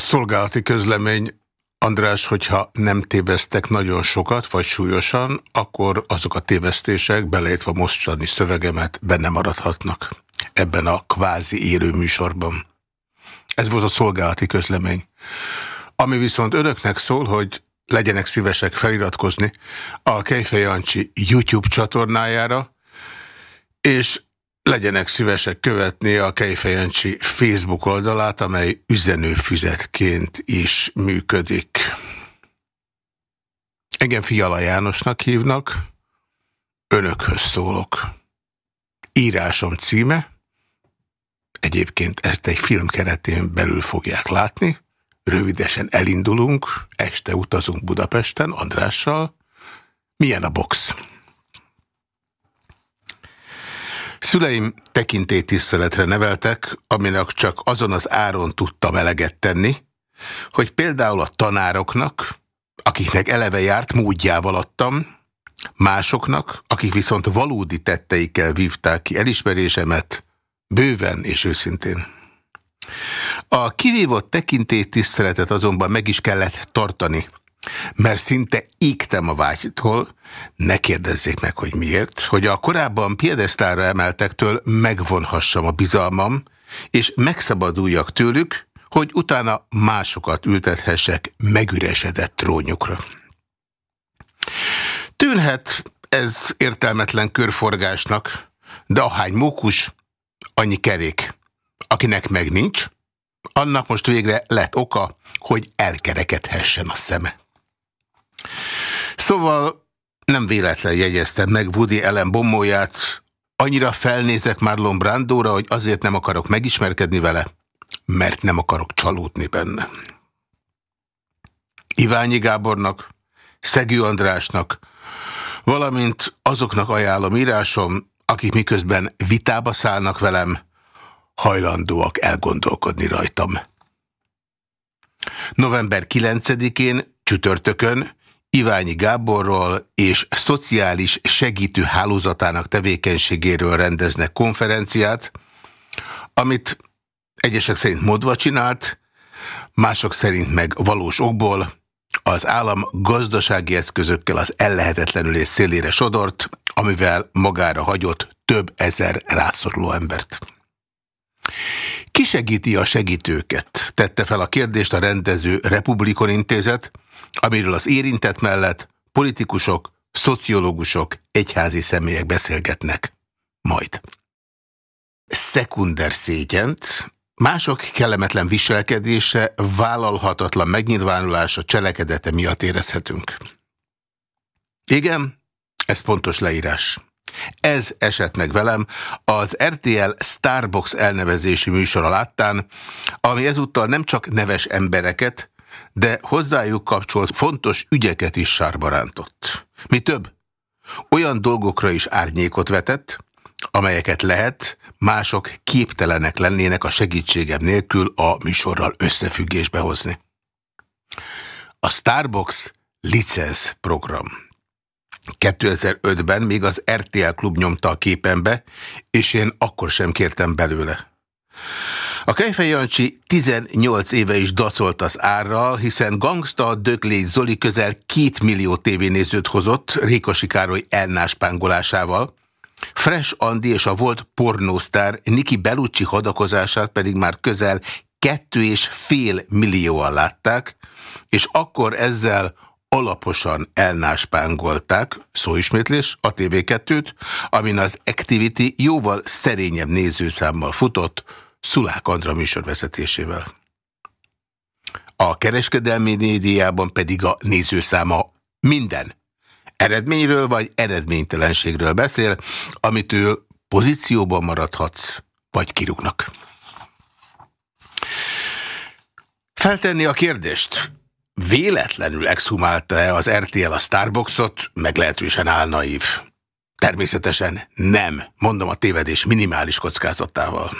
Szolgálati közlemény, András, hogyha nem téveztek nagyon sokat, vagy súlyosan, akkor azok a tévesztések, beleértve mostani szövegemet, benne maradhatnak ebben a kvázi élő műsorban. Ez volt a szolgálati közlemény. Ami viszont önöknek szól, hogy legyenek szívesek feliratkozni a Kejfej Jancsi YouTube csatornájára, és legyenek szívesek követni a Kejfejancsi Facebook oldalát, amely üzenőfüzetként is működik. Engem Fiala Jánosnak hívnak, önökhöz szólok. Írásom címe, egyébként ezt egy film keretén belül fogják látni, rövidesen elindulunk, este utazunk Budapesten Andrással. Milyen a box? Szüleim tekintélytiszteletre neveltek, aminek csak azon az áron tudtam eleget tenni, hogy például a tanároknak, akiknek eleve járt, módjával adtam, másoknak, akik viszont valódi tetteikkel vívták ki elismerésemet, bőven és őszintén. A kivívott tekintélytiszteletet azonban meg is kellett tartani, mert szinte ígtem a vágytól, ne kérdezzék meg, hogy miért, hogy a korábban piedesztára emeltektől megvonhassam a bizalmam, és megszabaduljak tőlük, hogy utána másokat ültethessek megüresedett trónyukra. Tűnhet ez értelmetlen körforgásnak, de ahány mókus, annyi kerék. Akinek meg nincs, annak most végre lett oka, hogy elkerekedhessen a szeme. Szóval nem véletlen jegyeztem meg Woody Ellen bombóját, annyira felnézek Marlon Brandóra, hogy azért nem akarok megismerkedni vele, mert nem akarok csalódni benne. Iványi Gábornak, Szegő Andrásnak, valamint azoknak ajánlom írásom, akik miközben vitába szállnak velem, hajlandóak elgondolkodni rajtam. November 9-én, csütörtökön Iványi Gáborról és szociális segítő hálózatának tevékenységéről rendeznek konferenciát, amit egyesek szerint modva csinált, mások szerint meg valós okból az állam gazdasági eszközökkel az ellehetetlenülés szélére sodort, amivel magára hagyott több ezer rászoruló embert. Ki segíti a segítőket? Tette fel a kérdést a rendező Republikon Intézet, amiről az érintett mellett politikusok, szociológusok, egyházi személyek beszélgetnek. Majd. Szekunder szégyent, mások kellemetlen viselkedése, vállalhatatlan megnyilvánulása cselekedete miatt érezhetünk. Igen, ez pontos leírás. Ez esett meg velem az RTL Starbox elnevezési műsora láttán, ami ezúttal nem csak neves embereket, de hozzájuk kapcsolt fontos ügyeket is sárba rántott. Mi több, olyan dolgokra is árnyékot vetett, amelyeket lehet, mások képtelenek lennének a segítségem nélkül a műsorral összefüggésbe hozni. A Starbucks licensz program. 2005-ben még az RTL klub nyomta a képembe, és én akkor sem kértem belőle. A Kejfej Jancsi 18 éve is dacolt az árral, hiszen Gangsta Döglé Zoli közel 2 millió tévénézőt hozott Rékosi Károly elnáspángolásával, Fresh Andi és a volt pornósztár Niki Bellucci hadakozását pedig már közel kettő és fél millióan látták, és akkor ezzel alaposan elnáspángolták, szóismétlés, a TV2-t, amin az Activity jóval szerényebb nézőszámmal futott, Szulák Andra műsorvezetésével. A kereskedelmi médiában pedig a nézőszáma minden eredményről vagy eredménytelenségről beszél, amitől pozícióban maradhatsz, vagy kirúgnak. Feltenni a kérdést, véletlenül exhumálta-e az RTL a Starbucksot, meglehetősen álnaív. Természetesen nem, mondom a tévedés minimális kockázatával.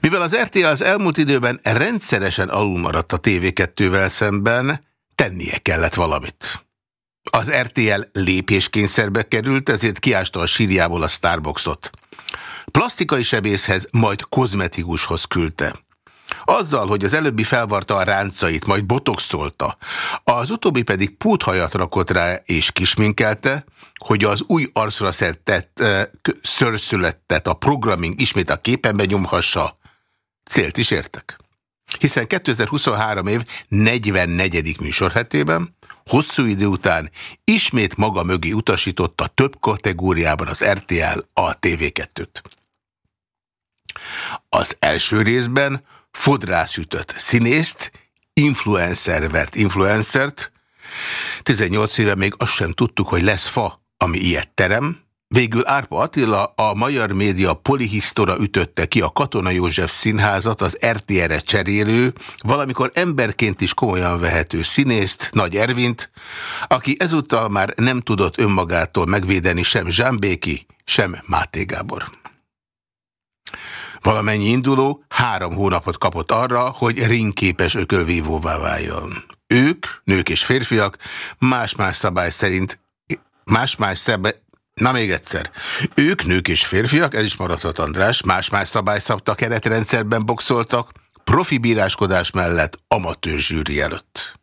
Mivel az RTL az elmúlt időben rendszeresen alulmaradt a TV2-vel szemben, tennie kellett valamit. Az RTL lépéskényszerbe került, ezért kiásta a sírjából a Starbucksot. Plastikai sebészhez, majd kozmetikushoz küldte. Azzal, hogy az előbbi felvarta a ráncait, majd botoxolta, az utóbbi pedig púthajat rakott rá és kisminkelte, hogy az új arcra szertett szörszülettet a programming ismét a képenbe nyomhassa, célt is értek. Hiszen 2023 év 44. műsorhetében hosszú idő után ismét maga mögé utasította több kategóriában az RTL a TV2-t. Az első részben fodrászütött színészt, influencer vert influencert, 18 éve még azt sem tudtuk, hogy lesz fa, ami ilyet terem, Végül Árpa Attila a Magyar Média polihisztora ütötte ki a Katona József színházat az RTR-re cserélő, valamikor emberként is komolyan vehető színészt, Nagy Ervint, aki ezúttal már nem tudott önmagától megvédeni sem Zsámbéki, sem Máté Gábor. Valamennyi induló három hónapot kapott arra, hogy ringképes ökölvívóvá váljon. Ők, nők és férfiak, más-más szabály szerint más-más Na még egyszer. Ők, nők és férfiak, ez is maradhat András, más-más szabályszabta keretrendszerben boxoltak, profi bíráskodás mellett amatőr zsűri előtt.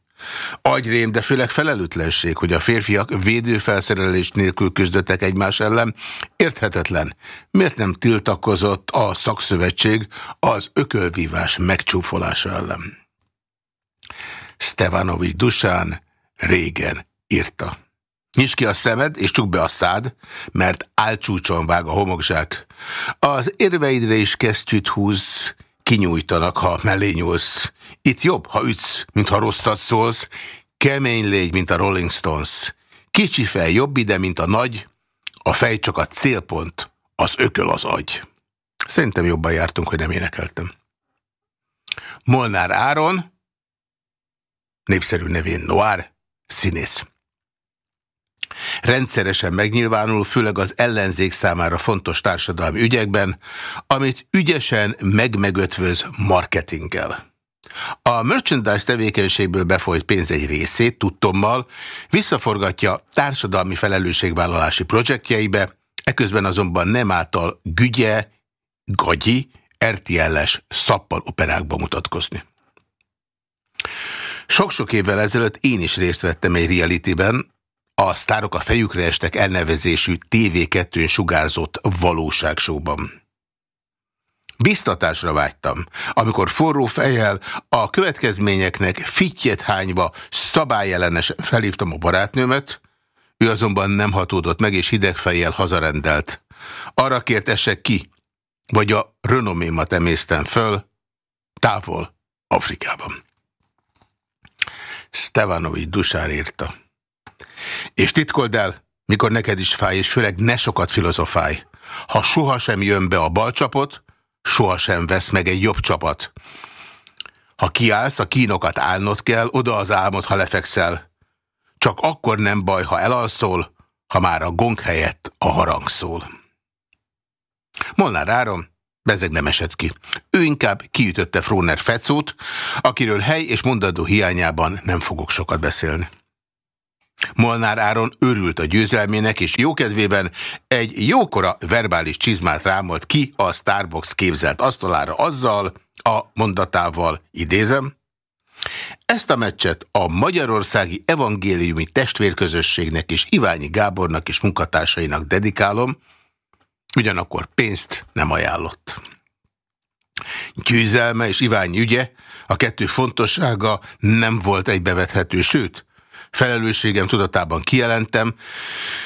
Agyrém, de főleg felelőtlenség, hogy a férfiak védőfelszerelés nélkül küzdöttek egymás ellen. Érthetetlen. Miért nem tiltakozott a szakszövetség az ökölvívás megcsúfolása ellen? Stevanovics Dusán régen írta. Nyisd ki a szemed, és csuk be a szád, mert álcsúcson vág a homokzsák. Az érveidre is kesztyűt húz, kinyújtanak, ha mellé nyúlsz. Itt jobb, ha ütsz, mint ha rosszat szólsz. Kemény légy, mint a Rolling Stones. Kicsi fej jobb ide, mint a nagy. A fej csak a célpont, az ököl az agy. Szerintem jobban jártunk, hogy nem énekeltem. Molnár Áron, népszerű nevén Noir, színész. Rendszeresen megnyilvánul, főleg az ellenzék számára fontos társadalmi ügyekben, amit ügyesen megmegötvöz marketinggel. A merchandise tevékenységből befolyt pénz egy részét, tudtommal, visszaforgatja társadalmi felelősségvállalási projektjeibe, eközben azonban nem által gügye, gagyi, RTL-es szappal operákba mutatkozni. Sok-sok évvel ezelőtt én is részt vettem egy realityben, a Sztárok a fejükre estek elnevezésű TV2-n sugárzott valóságsóban. Biztatásra vágytam, amikor forró fejjel a következményeknek fittyet hányva szabályellenes felhívtam a barátnőmet, ő azonban nem hatódott meg, és hideg fejjel hazarendelt. Arra kért esek ki, vagy a renomémat emésztem föl, távol, Afrikában. Stevanovics Dusár írta. És titkold el, mikor neked is fáj, és főleg ne sokat filozofálj. Ha sohasem jön be a bal csapot, sohasem vesz meg egy jobb csapat. Ha kiállsz, a kínokat állnod kell, oda az álmod, ha lefekszel. Csak akkor nem baj, ha elalszol, ha már a gong helyett a harang szól. Molnár Áron bezeg nem esett ki. Ő inkább kiütötte Fróner Fecót, akiről hely és mondadó hiányában nem fogok sokat beszélni. Molnár Áron örült a győzelmének, és jókedvében egy jókora verbális csizmát rámolt ki a Starbucks képzelt asztalára azzal, a mondatával, idézem, ezt a meccset a Magyarországi Evangéliumi Testvérközösségnek és Iványi Gábornak és munkatársainak dedikálom, ugyanakkor pénzt nem ajánlott. Győzelme és Iványi ügye, a kettő fontossága nem volt egybevethető, sőt, felelősségem tudatában kijelentem.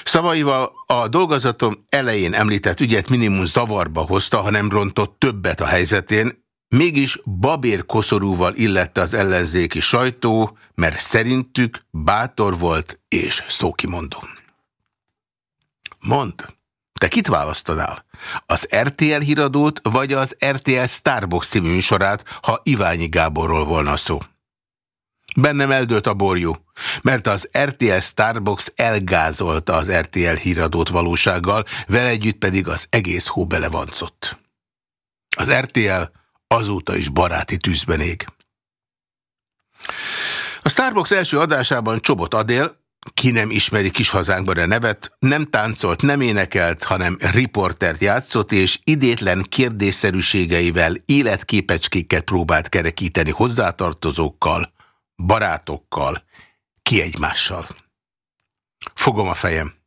Szavaival a dolgozatom elején említett ügyet minimum zavarba hozta, ha nem rontott többet a helyzetén, Mégis babér koszorúval illette az ellenzéki sajtó, mert szerintük bátor volt és szókimondó. Mond, te kit választanál? Az RTL híradót vagy az RTL Starbucks című műsorát, ha Iványi Gáborról volna szó? Bennem eldőlt a borjú, mert az RTL Starbucks elgázolta az RTL híradót valósággal, vele együtt pedig az egész hó belevancott. Az RTL azóta is baráti tűzben ég. A Starbucks első adásában Csobot Adél, ki nem ismeri kis hazánkban a nevet, nem táncolt, nem énekelt, hanem riportert játszott, és idétlen kérdésszerűségeivel életképecskéket próbált kerekíteni hozzátartozókkal, barátokkal, ki egymással. Fogom a fejem.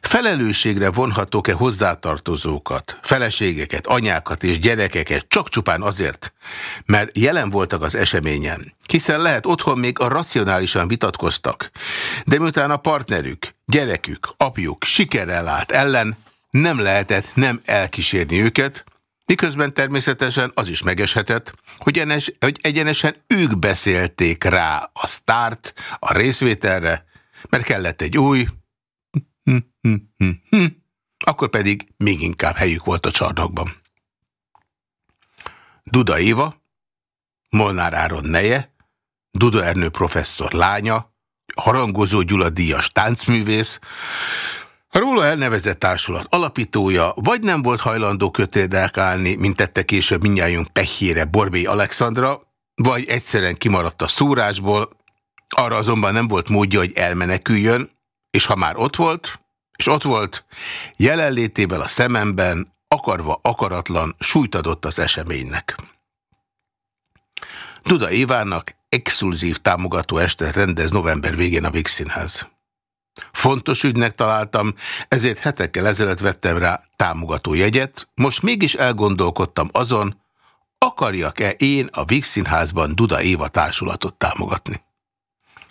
Felelősségre vonhatók-e hozzátartozókat, feleségeket, anyákat és gyerekeket csak csupán azért, mert jelen voltak az eseményen, hiszen lehet otthon még a racionálisan vitatkoztak, de miután a partnerük, gyerekük, apjuk sikerrel állt ellen, nem lehetett nem elkísérni őket, miközben természetesen az is megeshetett, hogy, enes, hogy egyenesen ők beszélték rá a sztárt, a részvételre, mert kellett egy új, akkor pedig még inkább helyük volt a csarnokban. Duda Éva, Molnár Áron neje, Duda Ernő professzor lánya, harangozó Gyula díjas táncművész, a róla elnevezett társulat alapítója vagy nem volt hajlandó kötéldek állni, mint tette később minnyájunk pehjére Borbély Alexandra, vagy egyszerűen kimaradt a szúrásból, arra azonban nem volt módja, hogy elmeneküljön, és ha már ott volt, és ott volt, jelenlétével a szememben, akarva akaratlan, súlyt az eseménynek. Duda Évának exkluzív támogató este rendez november végén a Vixinház. Fontos ügynek találtam, ezért hetekkel ezelőtt vettem rá támogató jegyet, most mégis elgondolkodtam azon, akarjak-e én a Vixinházban Duda Éva társulatot támogatni.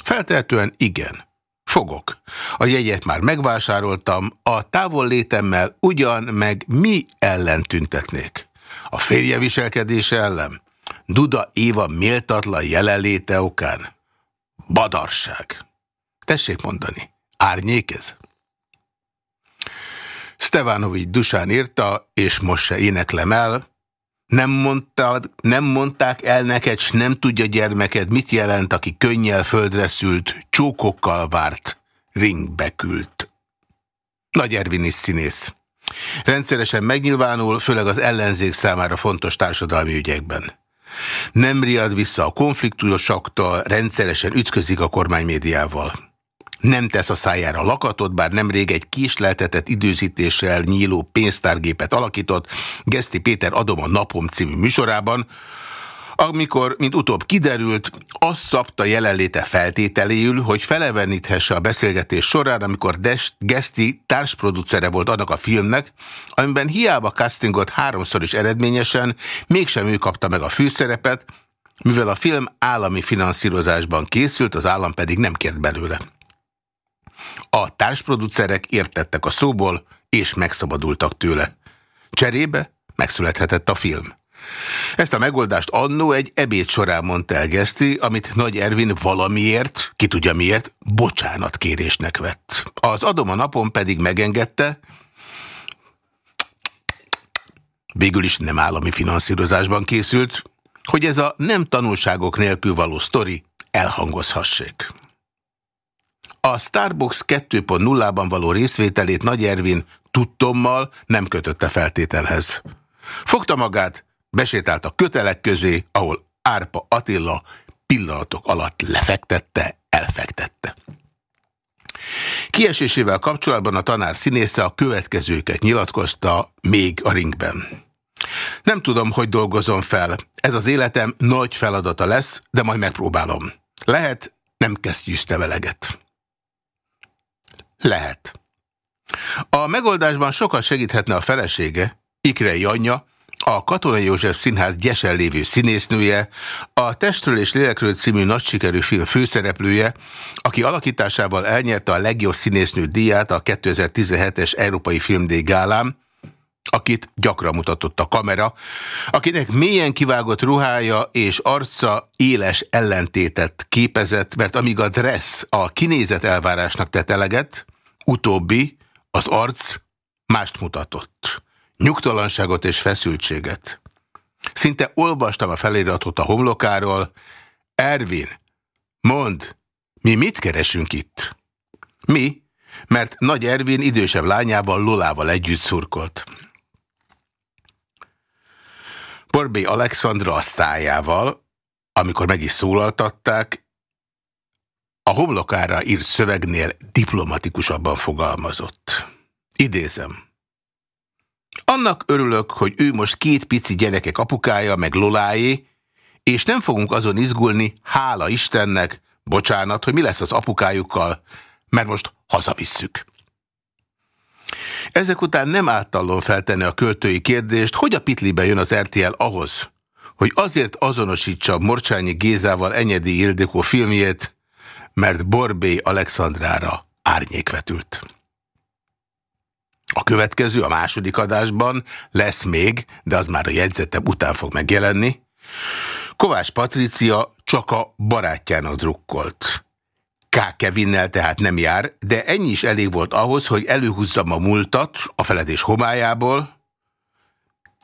Feltehetően igen. Fogok. A jegyet már megvásároltam, a távol létemmel ugyan meg mi ellen tüntetnék? A férje viselkedése ellen? Duda Éva méltatlan jelenléte okán? Badarság. Tessék mondani, árnyék ez? Stevanovics Dusán írta, és most se éneklem el, nem, mondtad, nem mondták el neked, s nem tudja gyermeked, mit jelent, aki könnyel földre szült, csókokkal várt, ringbe kült. Nagy Ervin is színész. Rendszeresen megnyilvánul, főleg az ellenzék számára fontos társadalmi ügyekben. Nem riad vissza a konfliktusoktól, rendszeresen ütközik a kormánymédiával. Nem tesz a szájára lakatot, bár nemrég egy késleltetett időzítéssel nyíló pénztárgépet alakított Geszti Péter Adom a Napom című műsorában, amikor, mint utóbb kiderült, azt szabta jelenléte feltételéül, hogy feleveníthesse a beszélgetés során, amikor Geszti társproducere volt annak a filmnek, amiben hiába castingot háromszor is eredményesen, mégsem ő kapta meg a főszerepet, mivel a film állami finanszírozásban készült, az állam pedig nem kért belőle. A társproducerek értettek a szóból, és megszabadultak tőle. Cserébe megszülethetett a film. Ezt a megoldást annó egy ebéd során mondta el amit Nagy Ervin valamiért, ki tudja miért, bocsánatkérésnek vett. Az adom a napon pedig megengedte, végül is nem állami finanszírozásban készült, hogy ez a nem tanulságok nélkül való sztori elhangozhassék. A Starbucks 2.0-ban való részvételét Nagy Ervin tudtommal nem kötötte feltételhez. Fogta magát, besétált a kötelek közé, ahol Árpa Attila pillanatok alatt lefektette, elfektette. Kiesésével kapcsolatban a tanár színésze a következőket nyilatkozta még a ringben. Nem tudom, hogy dolgozom fel. Ez az életem nagy feladata lesz, de majd megpróbálom. Lehet, nem kesztyűzte veleget. Lehet. A megoldásban sokat segíthetne a felesége, Ikrei anyja, a Katonai József Színház gyesen lévő színésznője, a Testről és Lélekről című nagy sikerű film főszereplője, aki alakításával elnyerte a legjobb színésznő díját a 2017-es Európai Filmdíj gálán, akit gyakran mutatott a kamera, akinek mélyen kivágott ruhája és arca éles ellentétet képezett, mert amíg a dressz a kinézet elvárásnak tett eleget, utóbbi, az arc mást mutatott. Nyugtalanságot és feszültséget. Szinte olvastam a feliratot a homlokáról. Ervin, mond, mi mit keresünk itt? Mi? Mert Nagy Ervin idősebb lányával Lolával együtt szurkolt. Borbé Alexandra a szájával, amikor meg is szólaltatták, a homlokára írt szövegnél diplomatikusabban fogalmazott. Idézem. Annak örülök, hogy ő most két pici gyerekek apukája, meg Loláé, és nem fogunk azon izgulni, hála Istennek, bocsánat, hogy mi lesz az apukájukkal, mert most hazavisszük. Ezek után nem általon feltenni a költői kérdést, hogy a pitlibe jön az RTL ahhoz, hogy azért azonosítsa Morcsányi Gézával Enyedi Ildikó filmjét, mert Borbé Alexandrára árnyék vetült. A következő, a második adásban lesz még, de az már a jegyzetem után fog megjelenni. Kovács Patricia csak a barátjának drukkolt. K. Kevinnel tehát nem jár, de ennyi is elég volt ahhoz, hogy előhúzzam a múltat a feledés homályából,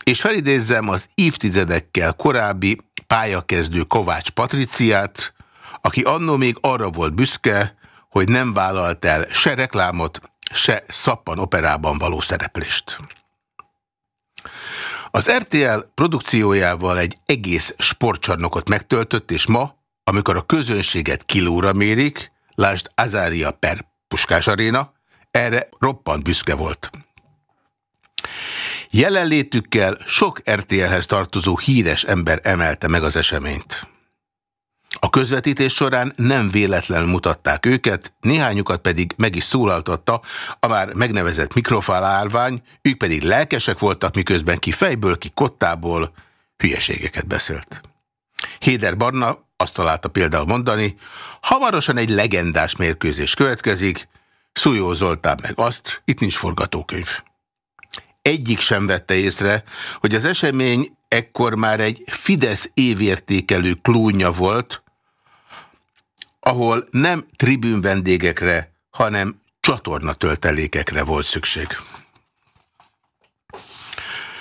és felidézzem az évtizedekkel korábbi pályakezdő Kovács Patriciát, aki annó még arra volt büszke, hogy nem vállalt el se reklámot, se szappan operában való szereplést. Az RTL produkciójával egy egész sportcsarnokot megtöltött, és ma, amikor a közönséget kilóra mérik, lásd Azária per Puskás Aréna, erre roppant büszke volt. Jelenlétükkel sok RTL-hez tartozó híres ember emelte meg az eseményt. A közvetítés során nem véletlenül mutatták őket, néhányukat pedig meg is szólaltatta a már megnevezett mikrofálálvány, ők pedig lelkesek voltak, miközben ki fejből, ki kottából hülyeségeket beszélt. Héder Barna azt találta például mondani, hamarosan egy legendás mérkőzés következik, Szújó Zoltán meg azt, itt nincs forgatókönyv. Egyik sem vette észre, hogy az esemény ekkor már egy Fidesz évértékelő klónja volt, ahol nem tribün vendégekre, hanem csatorna töltelékekre volt szükség.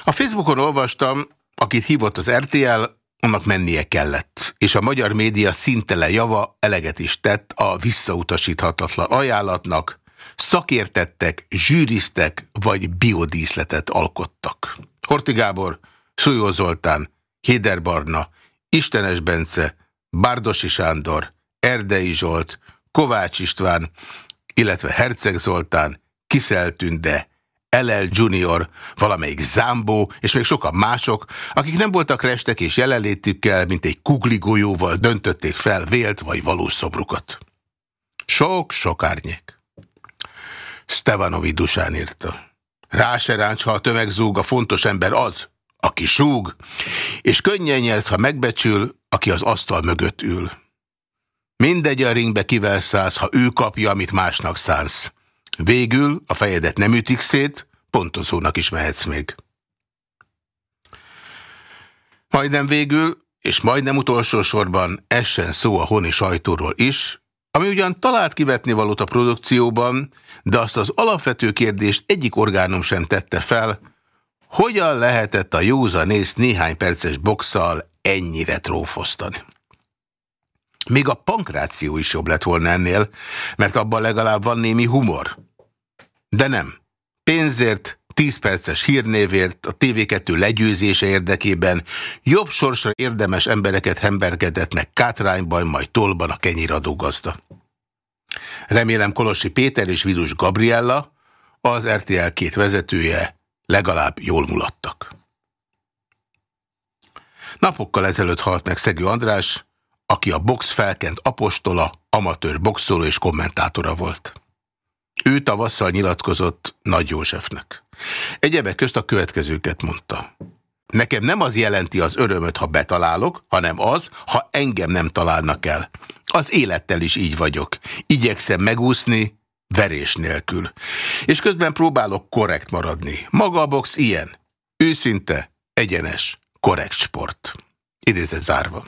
A Facebookon olvastam, akit hívott az RTL, annak mennie kellett, és a magyar média szintele java eleget is tett a visszautasíthatatlan ajánlatnak, szakértettek, zsűriztek vagy biodíszletet alkottak. Horti Gábor, Szújó Zoltán, Héder Barna, Istenes Bence, Bárdosi Sándor, Erdei Zsolt, Kovács István, illetve Herceg Zoltán, Kiszel Tünde, LL Junior, valamelyik Zámbó, és még sokan mások, akik nem voltak restek és jelenlétükkel, mint egy kugligójóval döntötték fel vélt vagy valós szobrukat. Sok-sok árnyék. Stevanovi Dusán írta. Rá se ráncs, ha a tömeg zúg, a fontos ember az, aki súg, és könnyen nyersz, ha megbecsül, aki az asztal mögött ül. Mindegy a ringbe kivel szállsz, ha ő kapja, amit másnak szánsz. Végül a fejedet nem ütik szét, pontozónak is mehetsz még. Majdnem végül, és majdnem utolsó sorban essen szó a honi sajtóról is, ami ugyan talált kivetni valót a produkcióban, de azt az alapvető kérdést egyik orgánum sem tette fel, hogyan lehetett a józanész néhány perces boxszal ennyire trófosztani. Még a pankráció is jobb lett volna ennél, mert abban legalább van némi humor. De nem. Pénzért, 10 perces hírnévért, a TV2 legyőzése érdekében jobb sorsra érdemes embereket hembergedett meg Kátrányban, majd Tolban a kenyéradó gazda. Remélem Kolosi Péter és Vidus Gabriella, az RTL két vezetője legalább jól mulattak. Napokkal ezelőtt halt meg Szegő András, aki a box felkent apostola, amatőr boxoló és kommentátora volt. Ő tavasszal nyilatkozott Nagy Józsefnek. Egyebek közt a következőket mondta. Nekem nem az jelenti az örömöt, ha betalálok, hanem az, ha engem nem találnak el. Az élettel is így vagyok. Igyekszem megúszni, verés nélkül. És közben próbálok korrekt maradni. Maga a box ilyen. Őszinte, egyenes, korrekt sport. Idézett zárva.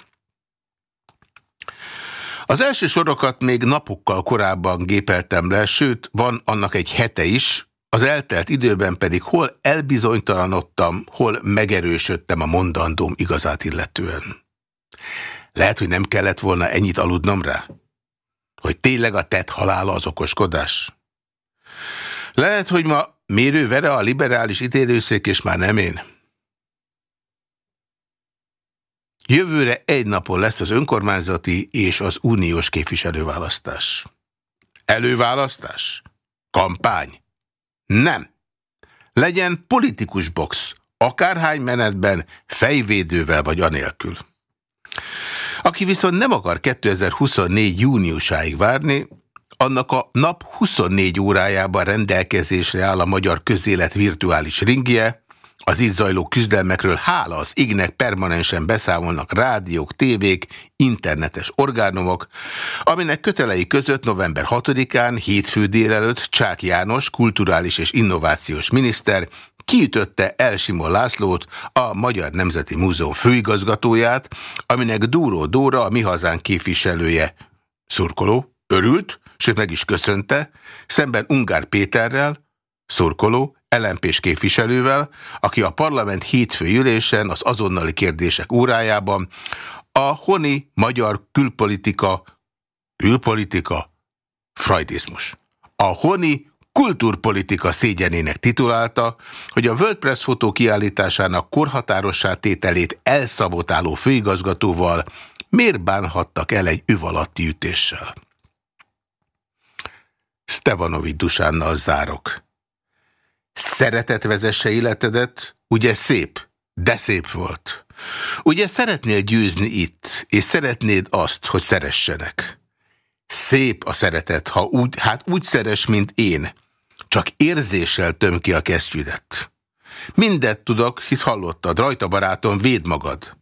Az első sorokat még napokkal korábban gépeltem le, sőt, van annak egy hete is, az eltelt időben pedig hol elbizonytalanodtam, hol megerősödtem a mondandóm igazát illetően. Lehet, hogy nem kellett volna ennyit aludnom rá? Hogy tényleg a tett halála az okoskodás? Lehet, hogy ma mérő vere a liberális ítélőszék, és már nem én. Jövőre egy napon lesz az önkormányzati és az uniós képviselőválasztás. Előválasztás? Kampány? Nem. Legyen politikus box, akárhány menetben, fejvédővel vagy anélkül. Aki viszont nem akar 2024 júniusáig várni, annak a nap 24 órájában rendelkezésre áll a magyar közélet virtuális ringje, az itt zajló küzdelmekről hála az ignek permanensen beszámolnak rádiók, tévék, internetes orgánumok, aminek kötelei között november 6-án, hétfő délelőtt Csák János, kulturális és innovációs miniszter kiütötte Elsimon Lászlót, a Magyar Nemzeti Múzeum főigazgatóját, aminek Dúró Dóra, a mi hazánk képviselője, szurkoló, örült, sőt meg is köszönte, szemben Ungár Péterrel, szurkoló, lmp képviselővel, aki a parlament hétfő ülésen az azonnali kérdések órájában a honi magyar külpolitika, külpolitika, freudizmus. A honi kultúrpolitika szégyenének titulálta, hogy a WordPress fotó kiállításának korhatárossá tételét elszabotáló főigazgatóval miért bánhattak el egy üv ütéssel. Stevanovic Dusánnal zárok. Szeretet vezesse életedet, ugye szép, de szép volt. Ugye szeretnél győzni itt, és szeretnéd azt, hogy szeressenek. Szép a szeretet, ha úgy, hát úgy szeres, mint én. Csak érzéssel töm ki a kesztyűdet. Mindet tudok, hisz hallottad, rajta barátom, véd magad.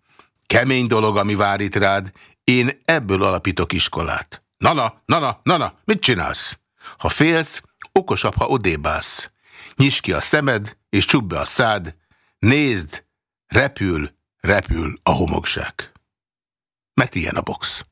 Kemény dolog, ami vár itt rád, én ebből alapítok iskolát. Nana, nana, nana, mit csinálsz? Ha félsz, okosabb, ha odébálsz. Nyisd ki a szemed, és csukd be a szád. Nézd, repül, repül a homokság. Mert ilyen a box.